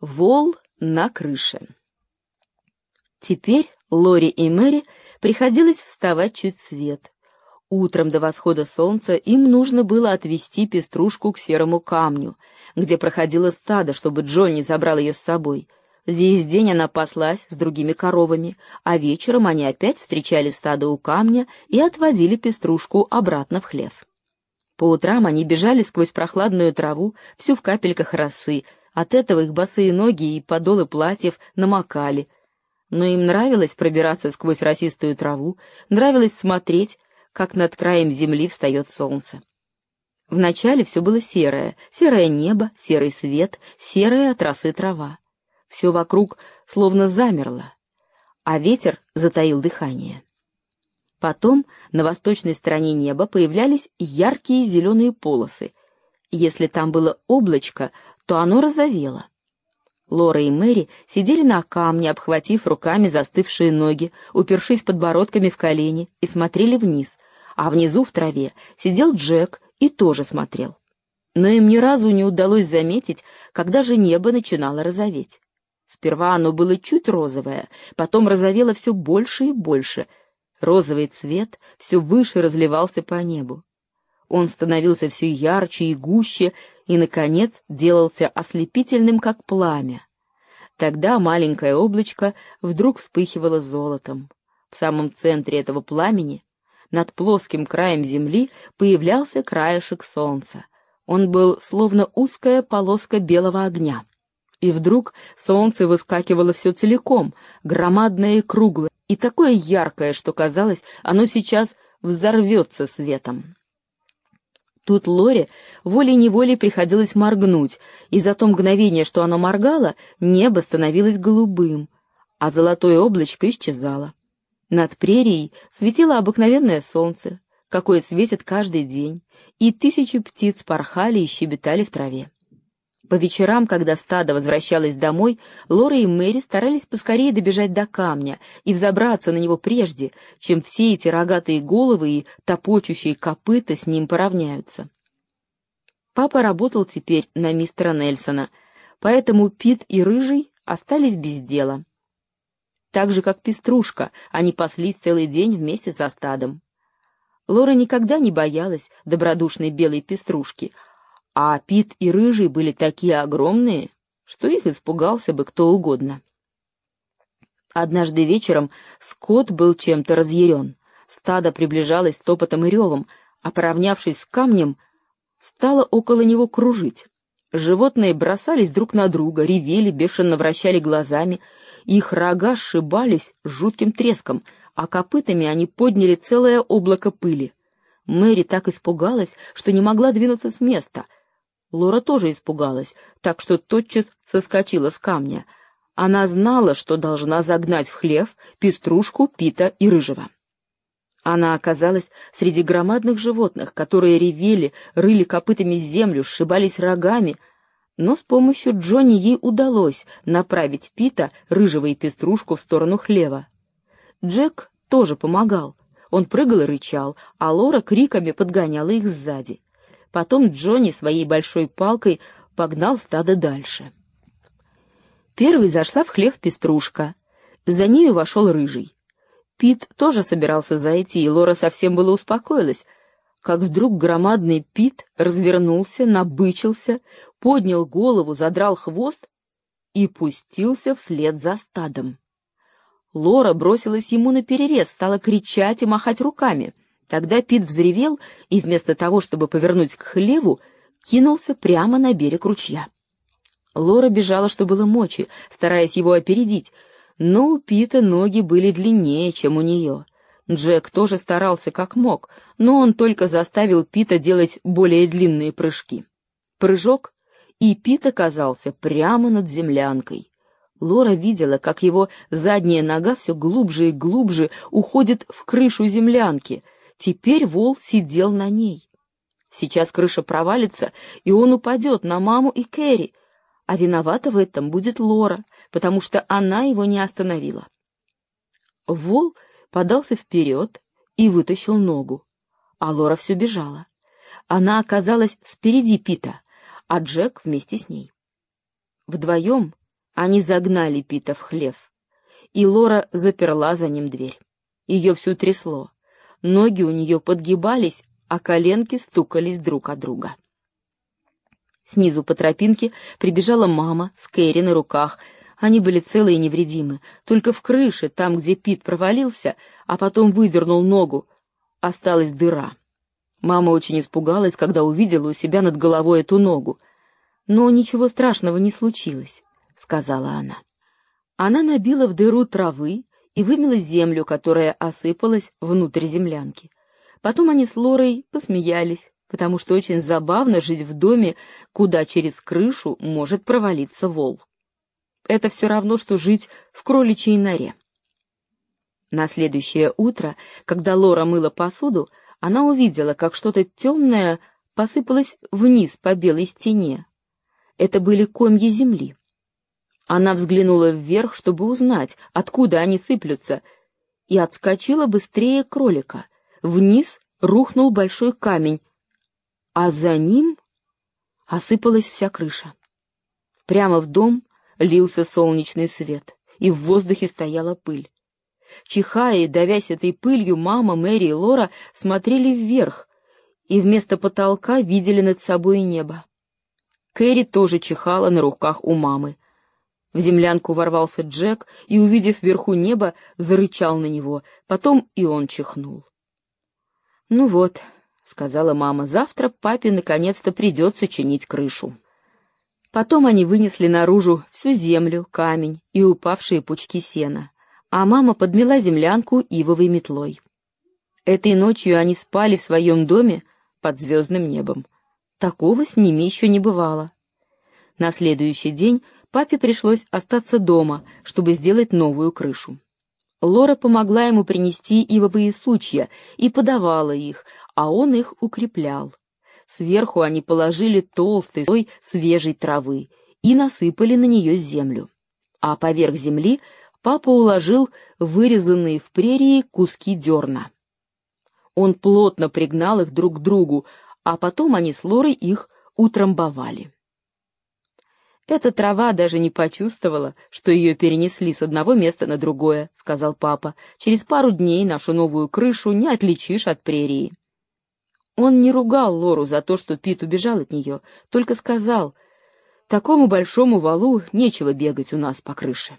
Вол на крыше. Теперь Лори и Мэри приходилось вставать чуть свет. Утром до восхода солнца им нужно было отвести пеструшку к серому камню, где проходило стадо, чтобы Джонни забрал ее с собой. Весь день она паслась с другими коровами, а вечером они опять встречали стадо у камня и отводили пеструшку обратно в хлев. По утрам они бежали сквозь прохладную траву, всю в капельках росы, от этого их босые ноги и подолы платьев намокали. Но им нравилось пробираться сквозь росистую траву, нравилось смотреть, как над краем земли встает солнце. Вначале все было серое, серое небо, серый свет, серая от росы трава. Все вокруг словно замерло, а ветер затаил дыхание. Потом на восточной стороне неба появлялись яркие зеленые полосы. Если там было облачко, то оно розовело. Лора и Мэри сидели на камне, обхватив руками застывшие ноги, упершись подбородками в колени и смотрели вниз, а внизу в траве сидел Джек и тоже смотрел. Но им ни разу не удалось заметить, когда же небо начинало розоветь. Сперва оно было чуть розовое, потом розовело все больше и больше. Розовый цвет все выше разливался по небу. Он становился все ярче и гуще, и, наконец, делался ослепительным, как пламя. Тогда маленькое облачко вдруг вспыхивало золотом. В самом центре этого пламени, над плоским краем земли, появлялся краешек солнца. Он был словно узкая полоска белого огня. И вдруг солнце выскакивало все целиком, громадное и круглое, и такое яркое, что казалось, оно сейчас взорвется светом. Тут Лоре волей-неволей приходилось моргнуть, и за то мгновение, что оно моргало, небо становилось голубым, а золотое облачко исчезало. Над прерией светило обыкновенное солнце, какое светит каждый день, и тысячи птиц порхали и щебетали в траве. По вечерам, когда стадо возвращалось домой, Лора и Мэри старались поскорее добежать до камня и взобраться на него прежде, чем все эти рогатые головы и топочущие копыта с ним поравняются. Папа работал теперь на мистера Нельсона, поэтому Пит и Рыжий остались без дела. Так же, как Пеструшка, они паслись целый день вместе со стадом. Лора никогда не боялась добродушной белой пеструшки, а Пит и Рыжий были такие огромные, что их испугался бы кто угодно. Однажды вечером скот был чем-то разъярен. Стадо приближалось топотом и ревом, а, поравнявшись с камнем, стало около него кружить. Животные бросались друг на друга, ревели, бешено вращали глазами, их рога сшибались с жутким треском, а копытами они подняли целое облако пыли. Мэри так испугалась, что не могла двинуться с места — Лора тоже испугалась, так что тотчас соскочила с камня. Она знала, что должна загнать в хлев пеструшку, пита и рыжего. Она оказалась среди громадных животных, которые ревели, рыли копытами землю, сшибались рогами, но с помощью Джонни ей удалось направить Пита, рыжего и пеструшку в сторону хлева. Джек тоже помогал. Он прыгал и рычал, а Лора криками подгоняла их сзади. Потом Джонни своей большой палкой погнал стадо дальше. Первой зашла в хлев пеструшка. За нею вошел рыжий. Пит тоже собирался зайти, и Лора совсем было успокоилась, как вдруг громадный Пит развернулся, набычился, поднял голову, задрал хвост и пустился вслед за стадом. Лора бросилась ему на перерез, стала кричать и махать руками — Тогда Пит взревел и вместо того, чтобы повернуть к хлеву, кинулся прямо на берег ручья. Лора бежала, что было мочи, стараясь его опередить, но у Пита ноги были длиннее, чем у нее. Джек тоже старался как мог, но он только заставил Пита делать более длинные прыжки. Прыжок, и Пит оказался прямо над землянкой. Лора видела, как его задняя нога все глубже и глубже уходит в крышу землянки — Теперь вол сидел на ней. Сейчас крыша провалится, и он упадет на маму и Кэрри, а виновата в этом будет Лора, потому что она его не остановила. Вол подался вперед и вытащил ногу, а Лора все бежала. Она оказалась спереди Пита, а Джек вместе с ней. Вдвоем Они загнали Пита в хлев, и Лора заперла за ним дверь. Ее всю трясло. Ноги у нее подгибались, а коленки стукались друг от друга. Снизу по тропинке прибежала мама с Кэрри на руках. Они были целые и невредимы. Только в крыше, там, где Пит провалился, а потом выдернул ногу, осталась дыра. Мама очень испугалась, когда увидела у себя над головой эту ногу. «Но ничего страшного не случилось», — сказала она. Она набила в дыру травы и вымела землю, которая осыпалась внутрь землянки. Потом они с Лорой посмеялись, потому что очень забавно жить в доме, куда через крышу может провалиться вол. Это все равно, что жить в кроличьей норе. На следующее утро, когда Лора мыла посуду, она увидела, как что-то темное посыпалось вниз по белой стене. Это были комья земли. Она взглянула вверх, чтобы узнать, откуда они сыплются, и отскочила быстрее кролика. Вниз рухнул большой камень, а за ним осыпалась вся крыша. Прямо в дом лился солнечный свет, и в воздухе стояла пыль. Чихая и давясь этой пылью, мама, Мэри и Лора смотрели вверх и вместо потолка видели над собой небо. Кэрри тоже чихала на руках у мамы. В землянку ворвался Джек и, увидев вверху небо, зарычал на него. Потом и он чихнул. «Ну вот», — сказала мама, — «завтра папе наконец-то придется чинить крышу». Потом они вынесли наружу всю землю, камень и упавшие пучки сена а мама подмела землянку ивовой метлой. Этой ночью они спали в своем доме под звездным небом. Такого с ними еще не бывало. На следующий день папе пришлось остаться дома, чтобы сделать новую крышу. Лора помогла ему принести ивовые сучья и подавала их, а он их укреплял. Сверху они положили толстый слой свежей травы и насыпали на нее землю. А поверх земли папа уложил вырезанные в прерии куски дерна. Он плотно пригнал их друг к другу, а потом они с Лорой их утрамбовали. «Эта трава даже не почувствовала, что ее перенесли с одного места на другое», — сказал папа. «Через пару дней нашу новую крышу не отличишь от прерии». Он не ругал Лору за то, что Пит убежал от нее, только сказал, «Такому большому валу нечего бегать у нас по крыше».